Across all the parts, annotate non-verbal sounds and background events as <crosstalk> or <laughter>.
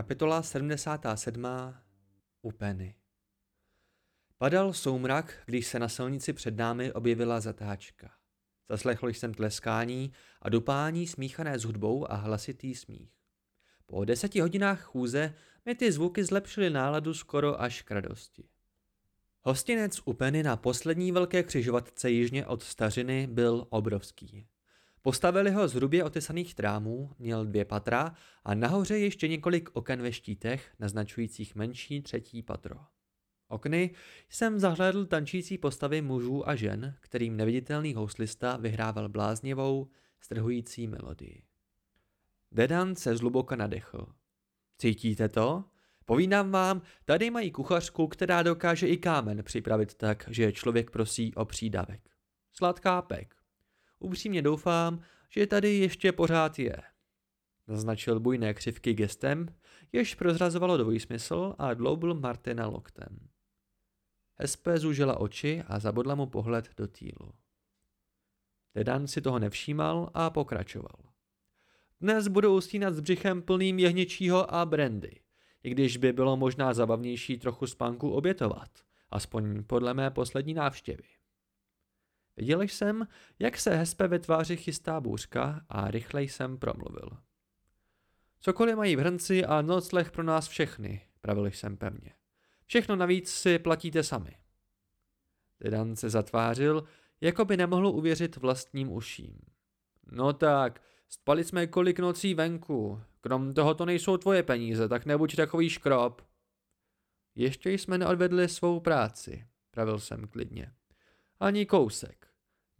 Kapitola 77. Upeny Padal soumrak, když se na silnici před námi objevila zatáčka. Zaslechl jsem tleskání a dupání smíchané s hudbou a hlasitý smích. Po deseti hodinách chůze mi ty zvuky zlepšily náladu skoro až k radosti. Hostinec Upeny na poslední velké křižovatce jižně od stařiny byl obrovský. Postavili ho z hrubě otesaných trámů, měl dvě patra a nahoře ještě několik oken ve štítech, naznačujících menší třetí patro. Okny jsem zahlédl tančící postavy mužů a žen, kterým neviditelný houslista vyhrával bláznivou, strhující melodii. Dedan se zluboka nadechl. Cítíte to? Povídám vám, tady mají kuchařku, která dokáže i kámen připravit tak, že člověk prosí o přídavek. Sladká pek. Upřímně doufám, že tady ještě pořád je. Naznačil bujné křivky gestem, jež prozrazovalo dvojí smysl a dloubil Martina loktem. SP zúžila oči a zabodla mu pohled do týlu. Dedan si toho nevšímal a pokračoval. Dnes budu ustínat s břichem plným jehněčího a brandy, i když by bylo možná zabavnější trochu spánku obětovat, aspoň podle mé poslední návštěvy. Viděl jsem, jak se Hespe ve tváři chystá bůřka a rychle jsem promluvil. Cokoliv mají v hrnci a nocleh pro nás všechny, pravil jsem pevně. Všechno navíc si platíte sami. Dedan se zatvářil, jako by nemohl uvěřit vlastním uším. No tak, spali jsme kolik nocí venku. Krom toho to nejsou tvoje peníze, tak nebuď takový škrob. Ještě jsme neodvedli svou práci, pravil jsem klidně. Ani kousek.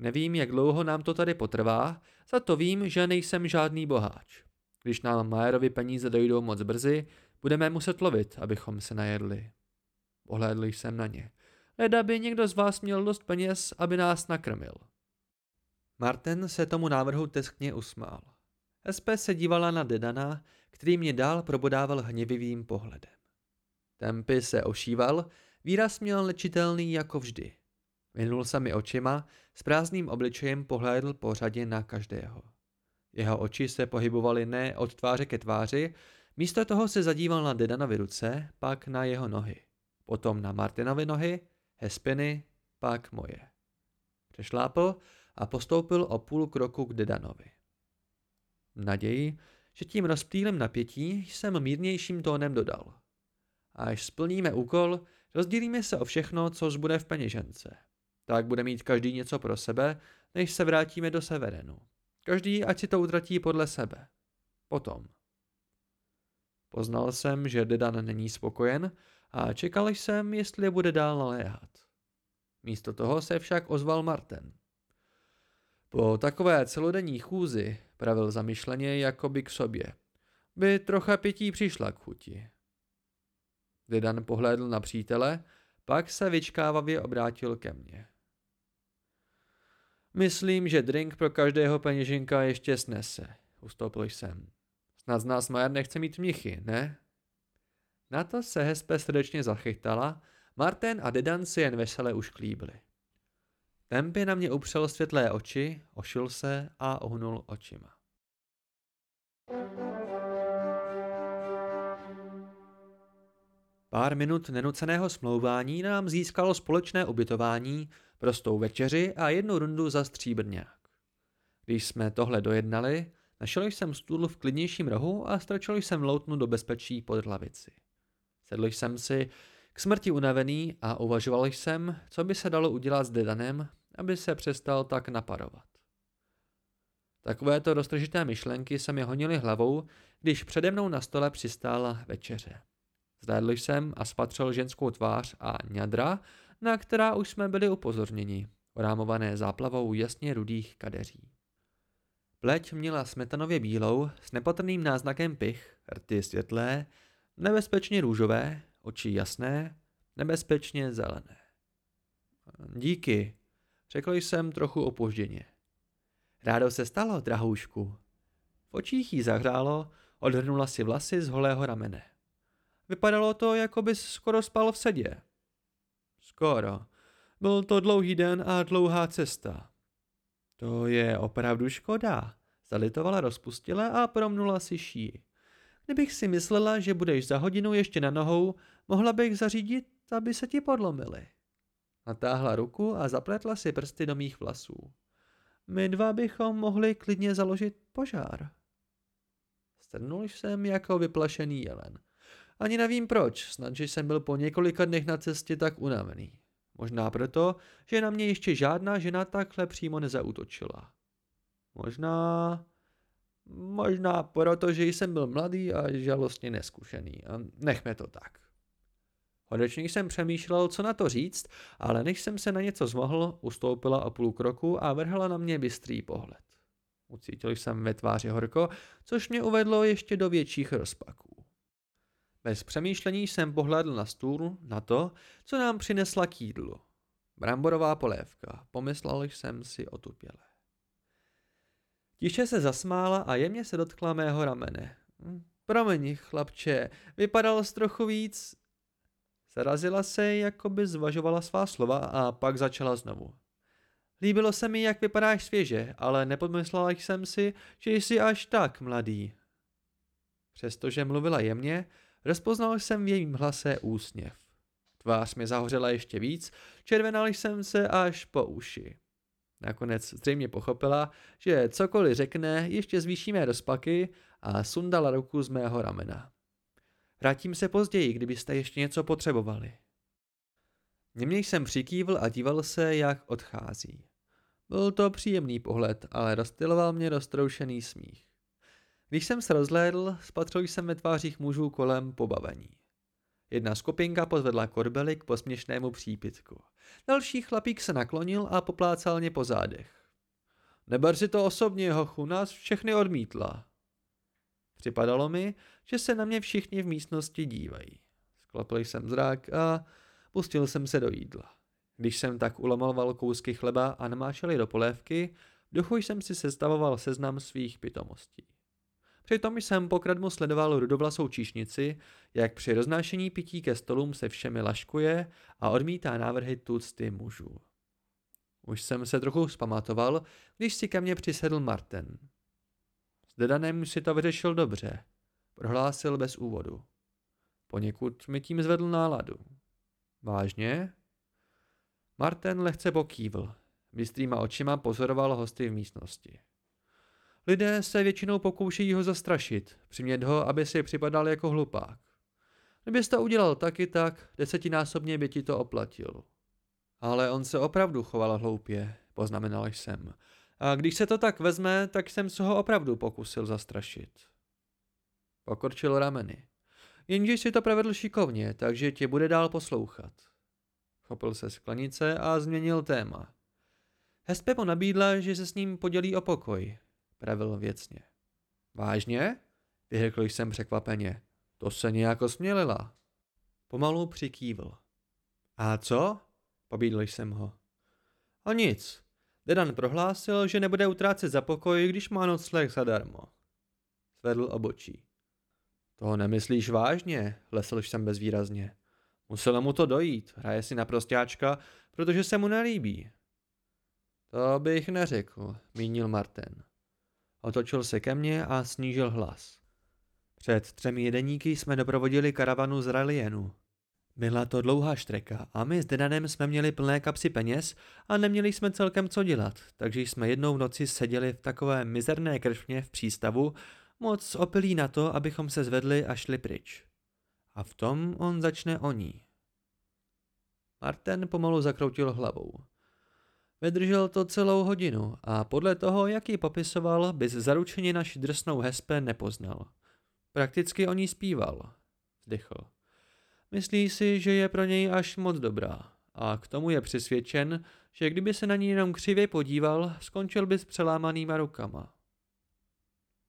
Nevím, jak dlouho nám to tady potrvá, za to vím, že nejsem žádný boháč. Když nám Majerovi peníze dojdou moc brzy, budeme muset lovit, abychom se najedli. Ohlédl jsem na ně. Leda by někdo z vás měl dost peněz, aby nás nakrmil. Martin se tomu návrhu teskně usmál. SP se dívala na Dedana, který mě dál probodával hněvivým pohledem. Tempy se ošíval, výraz měl nečitelný jako vždy. Vynul se mi očima, s prázdným obličejem pohlédl po řadě na každého. Jeho oči se pohybovaly ne od tváře ke tváři, místo toho se zadíval na Dedanovi ruce, pak na jeho nohy. Potom na Martinovi nohy, Hespiny, pak moje. Přešlápl a postoupil o půl kroku k Dedanovi. Naději, že tím rozptýlem napětí jsem mírnějším tónem dodal. Až splníme úkol, rozdělíme se o všechno, co zbude v peněžence. Tak bude mít každý něco pro sebe, než se vrátíme do Severenu. Každý ať si to utratí podle sebe. Potom. Poznal jsem, že Dedan není spokojen a čekal jsem, jestli bude dál naléhat. Místo toho se však ozval Marten. Po takové celodenní chůzi, pravil zamyšleně jakoby k sobě, by trocha pití přišla k chuti. Dedan pohlédl na přítele, pak se vyčkávavě obrátil ke mně. Myslím, že drink pro každého peněženka ještě snese, ustoupil jsem. Snad z nás Majer nechce mít mnichy, ne? Na to se Hespe srdečně zachytala, Martin a Dedan si jen vesele ušklíbili. Tempy na mě upřel světlé oči, ošil se a ohnul očima. Pár minut nenuceného smlouvání nám získalo společné ubytování, prostou večeři a jednu rundu za stříbrňák. Když jsme tohle dojednali, našel jsem stůl v klidnějším rohu a strčil jsem loutnu do bezpečí pod hlavici. Sedl jsem si k smrti unavený a uvažoval jsem, co by se dalo udělat s Dedanem, aby se přestal tak naparovat. Takovéto roztržité myšlenky se mi honily hlavou, když přede mnou na stole přistála večeře. Zhlédl jsem a spatřil ženskou tvář a ňadra, na která už jsme byli upozorněni, orámované záplavou jasně rudých kadeří. Pleť měla smetanově bílou s nepatrným náznakem pich, rty světlé, nebezpečně růžové, oči jasné, nebezpečně zelené. Díky, řekl jsem trochu opožděně. Rádo se stalo, drahoušku. V očích jí zahrálo, odhrnula si vlasy z holého ramene. Vypadalo to, jako bys skoro spal v sedě. Skoro. Byl to dlouhý den a dlouhá cesta. To je opravdu škoda, zalitovala rozpustile a promnula si šíji. Kdybych si myslela, že budeš za hodinu ještě na nohou, mohla bych zařídit, aby se ti podlomily. Natáhla ruku a zapletla si prsty do mých vlasů. My dva bychom mohli klidně založit požár. Strnul jsem jako vyplašený jelen. Ani nevím proč, snad, že jsem byl po několika dnech na cestě tak unavený. Možná proto, že na mě ještě žádná žena takhle přímo nezautočila. Možná... Možná proto, že jsem byl mladý a žalostně neskušený. A nechme to tak. Konečně jsem přemýšlel, co na to říct, ale než jsem se na něco zmohl, ustoupila o půl kroku a vrhla na mě bystrý pohled. Ucítil jsem ve tváři horko, což mě uvedlo ještě do větších rozpaků. Bez přemýšlení jsem pohlédl na stůl, na to, co nám přinesla k jídlu. Bramborová polévka, pomyslel jsem si otupěle. Tiše se zasmála a jemně se dotkla mého ramene. Hm, promiň, chlapče, vypadal z trochu víc. Zarazila se, jako by zvažovala svá slova a pak začala znovu. Líbilo se mi, jak vypadáš svěže, ale nepodmyslela jsem si, že jsi až tak mladý. Přestože mluvila jemně, rozpoznal jsem v jejím hlase úsměv. Tvář mi zahořela ještě víc, červenal jsem se až po uši. Nakonec zřejmě pochopila, že cokoliv řekne, ještě zvýšíme rozpaky a sundala ruku z mého ramena. Vrátím se později, kdybyste ještě něco potřebovali. Němě jsem přikývl a díval se, jak odchází. Byl to příjemný pohled, ale rozstyloval mě roztroušený smích. Když jsem se rozhlédl, spatřil jsem ve tvářích mužů kolem pobavení. Jedna skupinka pozvedla korbely k posměšnému přípitku. Další chlapík se naklonil a poplácal mě po zádech. Neber si to osobně, hochu, nás všechny odmítla. Připadalo mi, že se na mě všichni v místnosti dívají. Sklopil jsem zrak a pustil jsem se do jídla. Když jsem tak ulomoval kousky chleba a namášeli do polévky, v duchu jsem si sestavoval seznam svých pitomostí. Přitom jsem pokradmu sledoval rudovlasou číšnici, jak při roznášení pití ke stolům se všemi laškuje a odmítá návrhy tucty mužů. Už jsem se trochu zpamatoval, když si ke mně přisedl Marten. S Dedanem si to vyřešil dobře, prohlásil bez úvodu. Poněkud mi tím zvedl náladu. Vážně? Martin lehce pokývl. Bystrýma očima pozoroval hosty v místnosti. Lidé se většinou pokoušejí ho zastrašit, přimět ho, aby si připadal jako hlupák. Kdybys to udělal taky tak, desetinásobně by ti to oplatil. Ale on se opravdu choval hloupě, poznamenal jsem. A když se to tak vezme, tak jsem se ho opravdu pokusil zastrašit. Pokorčil rameny. Jenže si to provedl šikovně, takže tě bude dál poslouchat. Chopil se sklenice a změnil téma. Hespe mu nabídla, že se s ním podělí o pokoj, pravil věcně. Vážně? Vyhrkl jsem překvapeně. To se nějak osmělila. Pomalu přikývl. A co? Pobídl jsem ho. A nic. Dedan prohlásil, že nebude utrácet za pokoj, když má nocleh zadarmo. Zvedl obočí. To nemyslíš vážně, lesl jsem bezvýrazně. Muselo mu to dojít, hraje si na prostáčka, protože se mu nelíbí. To bych neřekl, mínil Martin. Otočil se ke mně a snížil hlas. Před třemi jedeníky jsme doprovodili karavanu z Ralienu. Byla to dlouhá štreka a my s Dedanem jsme měli plné kapsy peněz a neměli jsme celkem co dělat, takže jsme jednou v noci seděli v takové mizerné kršmě v přístavu, moc opilí na to, abychom se zvedli a šli pryč. A v tom on začne o ní. Martin pomalu zakroutil hlavou. Vydržel to celou hodinu a podle toho, jak ji popisoval, bys zaručeně naši drsnou hespe nepoznal. Prakticky o ní zpíval. Zdychl. Myslí si, že je pro něj až moc dobrá a k tomu je přesvědčen, že kdyby se na ní jenom křivě podíval, skončil by s přelámanýma rukama.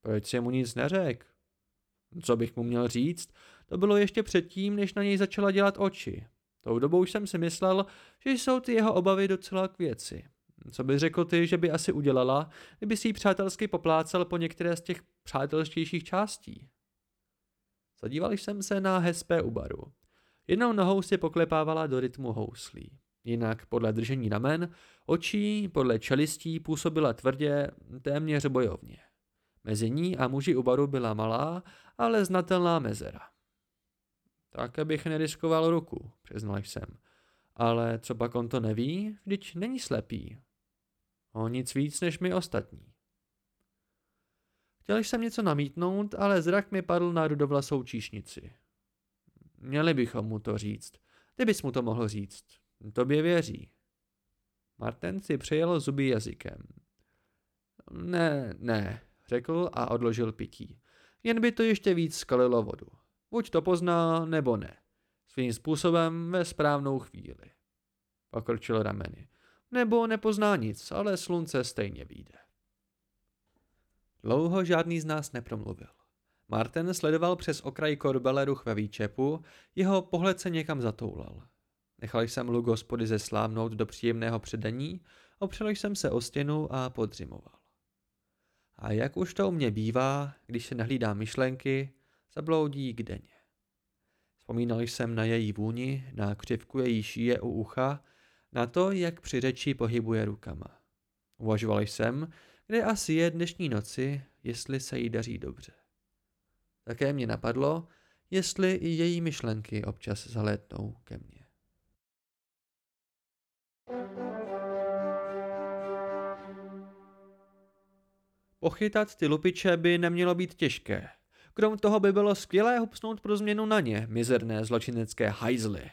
Proč si mu nic neřekl? Co bych mu měl říct? To bylo ještě předtím, než na něj začala dělat oči. Tou dobou jsem si myslel, že jsou ty jeho obavy docela k věci. Co bys řekl ty, že by asi udělala, kdyby si ji přátelsky poplácal po některé z těch přátelštějších částí? Zadíval jsem se na hezpé u baru. Jednou nohou si poklepávala do rytmu houslí. Jinak podle držení ramen, očí, podle čelistí působila tvrdě, téměř bojovně. Mezi ní a muži u baru byla malá, ale znatelná mezera. Tak bych neriskoval ruku, přiznal jsem. Ale co pak on to neví, vždyť není slepý. O nic víc než my ostatní. Chtěl jsem něco namítnout, ale zrak mi padl na rudovlasou číšnici. Měli bychom mu to říct. Ty bys mu to mohl říct. Tobě věří. Martin si přejel zuby jazykem. Ne, ne, řekl a odložil pití. Jen by to ještě víc skalilo vodu. Buď to pozná, nebo ne. Svým způsobem ve správnou chvíli. Pokrčil rameny. Nebo nepozná nic, ale slunce stejně vyjde. Dlouho žádný z nás nepromluvil. Martin sledoval přes okraj korbele ruch ve výčepu, jeho pohled se někam zatoulal. Nechal jsem lugo spody zeslámnout do příjemného předení, opřel jsem se o stěnu a podřimoval. A jak už to u mě bývá, když se nahlídá myšlenky, zabloudí k deně. Vzpomínal jsem na její vůni, na křivku její šíje u ucha, na to, jak při řeči pohybuje rukama. Uvažoval jsem, kde asi je dnešní noci, jestli se jí daří dobře. Také mě napadlo, jestli i její myšlenky občas zalétnou ke mně. Pochytat ty lupiče by nemělo být těžké. Krom toho by bylo skvělé hupsnout pro změnu na ně, mizerné zločinecké hajzly.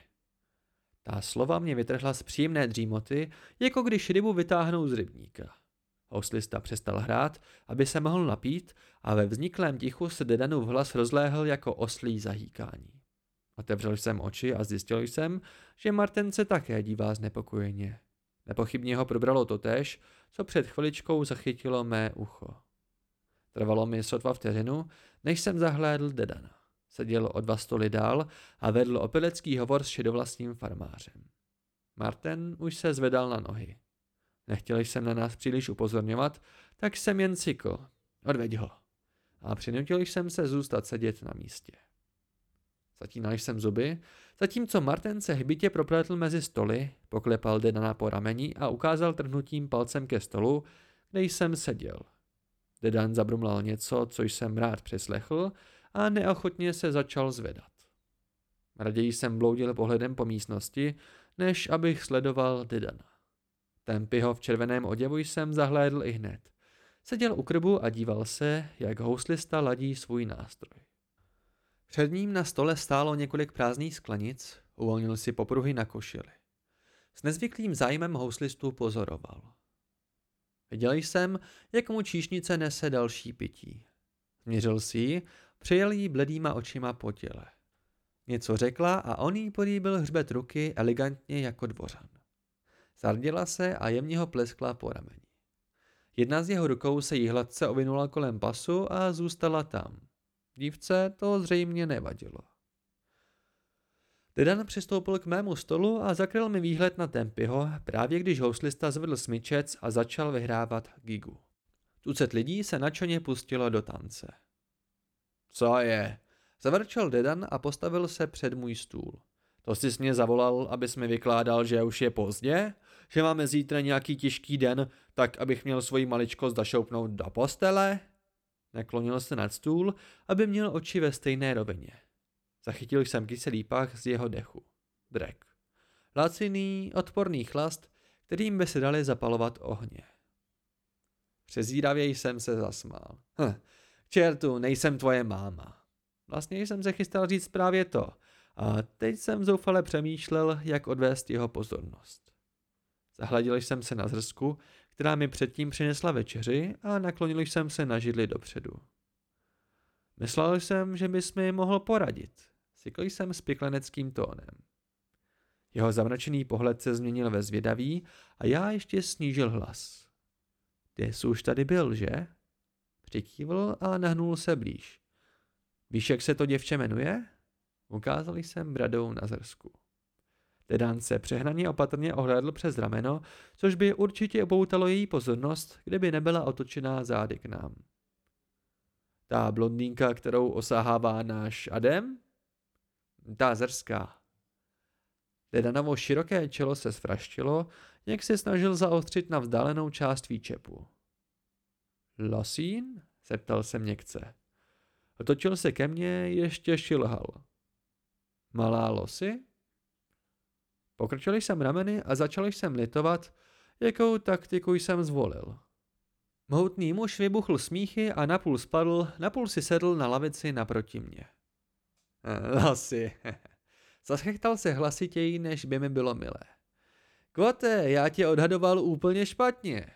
Ta slova mě vytrhla z příjemné dřímoty, jako když rybu vytáhnou z rybníka. Houslista přestal hrát, aby se mohl napít a ve vzniklém tichu se Dedanův hlas rozléhl jako oslý zahýkání. Otevřel jsem oči a zjistil jsem, že Martin se také dívá znepokojeně. Nepochybně ho probralo totéž, co před chviličkou zachytilo mé ucho. Trvalo mi sotva vteřinu, než jsem zahlédl Dedana. Seděl o dva stoly dál a vedl opilecký hovor s šedovlastním farmářem. Martin už se zvedal na nohy. Nechtěl jsem na nás příliš upozorňovat, tak jsem jen cykl. Odveď ho. A přinutil jsem se zůstat sedět na místě. Zatínal jsem zuby, zatímco Martin se hbitě propletl mezi stoly, poklepal Dedana po rameni a ukázal trhnutím palcem ke stolu, kde jsem seděl. Dedan zabrumlal něco, co jsem rád přeslechl a neochotně se začal zvedat. Raději jsem bloudil pohledem po místnosti, než abych sledoval Dedana. Tempyho v červeném oděvu jsem zahlédl i hned. Seděl u krbu a díval se, jak houslista ladí svůj nástroj. Před ním na stole stálo několik prázdných sklenic, uvolnil si popruhy na košili. S nezvyklým zájmem houslistu pozoroval. Viděl jsem, jak mu číšnice nese další pití. Změřil si ji, přejel jí bledýma očima po těle. Něco řekla a on jí podíbil hřbet ruky elegantně jako dvořan. Zardila se a jemně ho pleskla po rameni. Jedna z jeho rukou se jí hladce ovinula kolem pasu a zůstala tam. Dívce to zřejmě nevadilo. Dedan přistoupil k mému stolu a zakryl mi výhled na Tempyho, právě když houslista zvedl smyčec a začal vyhrávat gigu. Tucet lidí se načoně pustilo do tance. Co je? Zavrčel Dedan a postavil se před můj stůl. To jsi mě zavolal, abys mi vykládal, že už je pozdě? Že máme zítra nějaký těžký den, tak abych měl svoji maličkost zašoupnout do postele? Naklonil se nad stůl, aby měl oči ve stejné rovině. Zachytil jsem kyselý pach z jeho dechu. Drek. Laciný, odporný chlast, kterým by se dali zapalovat ohně. Přezíravě jsem se zasmál. Hm, čertu, nejsem tvoje máma. Vlastně jsem se chystal říct právě to, a teď jsem zoufale přemýšlel, jak odvést jeho pozornost. Zahladil jsem se na zrsku, která mi předtím přinesla večeři a naklonil jsem se na židli dopředu. Myslel jsem, že bys mi mohl poradit. Sykl jsem s pikleneckým tónem. Jeho zamračený pohled se změnil ve zvědavý a já ještě snížil hlas. Ty jsi už tady byl, že? Přikývl a nahnul se blíž. Víš, jak se to děvče jmenuje? Ukázal jsem bradou na zrsku. Dedan se přehnaně opatrně ohlédl přes rameno, což by určitě upoutalo její pozornost, kdyby nebyla otočená zády k nám. Ta blondýnka, kterou osahává náš Adem? Ta zrská. Dedanovo široké čelo se sfraštilo, jak se snažil zaostřit na vzdálenou část výčepu. Losín? zeptal se měkce. Otočil se ke mně, ještě šilhal. Malá losy? Pokrčil jsem rameny a začal jsem litovat, jakou taktiku jsem zvolil. Mohutný muž vybuchl smíchy a napůl spadl, napůl si sedl na lavici naproti mě. Losy. <laughs> Zaschechtal se hlasitěji, než by mi bylo milé. Kvote, já tě odhadoval úplně špatně.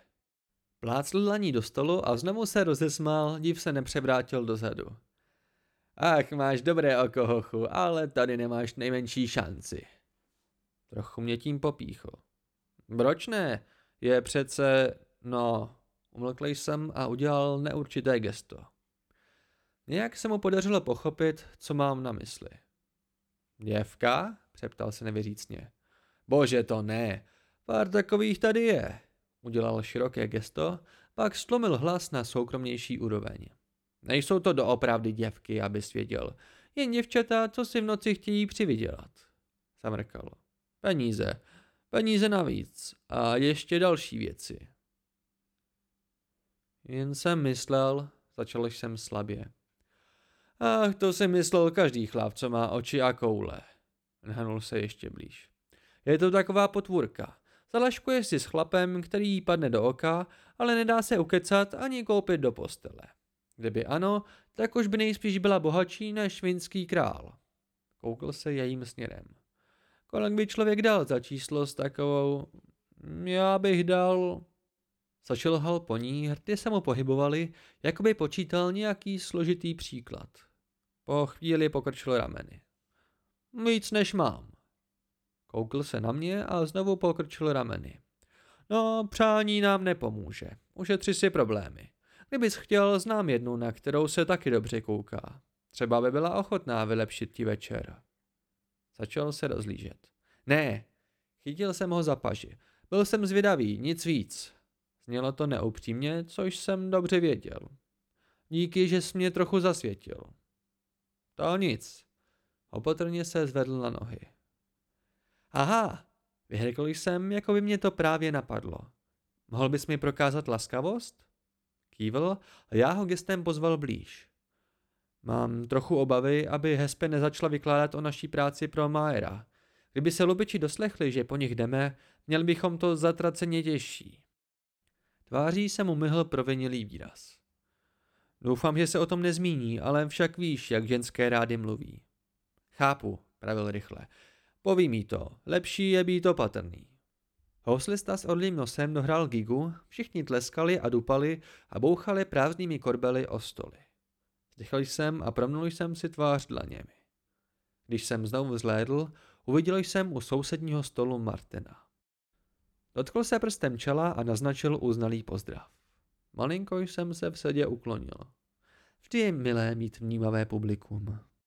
Plácl dlaní do stolu a znovu se rozesmál, div se nepřevrátil dozadu. Ach, máš dobré oko, hochu, ale tady nemáš nejmenší šanci. Trochu mě tím popíchl. Proč ne? Je přece, no, umlkl jsem a udělal neurčité gesto. Nějak se mu podařilo pochopit, co mám na mysli. Děvka? přeptal se nevěřícně. Bože, to ne. Pár takových tady je. Udělal široké gesto, pak stlomil hlas na soukromnější úroveň. Nejsou to doopravdy děvky, abys věděl. Jen děvčata, co si v noci chtějí přivydělat. Zamrkal. Peníze. Peníze navíc. A ještě další věci. Jen jsem myslel, začal jsem slabě. Ach, to si myslel každý chlap, co má oči a koule. Nhanul se ještě blíž. Je to taková potvůrka. Zalaškuje si s chlapem, který jí padne do oka, ale nedá se ukecat ani koupit do postele. Kdyby ano, tak už by nejspíš byla bohatší než vinský král. Koukl se jejím směrem. Kolik by člověk dal za číslo s takovou... Já bych dal... Začilhal po ní, hrty se mu pohybovali, jako by počítal nějaký složitý příklad. Po chvíli pokrčil rameny. Víc než mám. Koukl se na mě a znovu pokrčil rameny. No, přání nám nepomůže. Ušetři si problémy. Kdybys chtěl, znám jednu, na kterou se taky dobře kouká. Třeba by byla ochotná vylepšit ti večer. Začal se rozlížet. Ne, chytil jsem ho za paži. Byl jsem zvědavý, nic víc. Znělo to neupřímně, což jsem dobře věděl. Díky, že jsi mě trochu zasvětil. To nic. Opatrně se zvedl na nohy. Aha, vyhrkl jsem, jako by mě to právě napadlo. Mohl bys mi prokázat laskavost? Kývl a já ho gestem pozval blíž. Mám trochu obavy, aby Hespe nezačala vykládat o naší práci pro Maera. Kdyby se lubiči doslechli, že po nich jdeme, měli bychom to zatraceně těžší. Tváří se mu myhl provinilý výraz. Doufám, že se o tom nezmíní, ale však víš, jak ženské rády mluví. Chápu, pravil rychle. Poví mi to, lepší je být opatrný. Houslista s orlým nosem dohrál gigu, všichni tleskali a dupali a bouchali prázdnými korbely o stoly. Zdychl jsem a promnul jsem si tvář dlaněmi. Když jsem znovu vzlédl, uviděl jsem u sousedního stolu Martina. Dotkl se prstem čela a naznačil uznalý pozdrav. Malinko jsem se v sedě uklonil. Vždy je milé mít vnímavé publikum.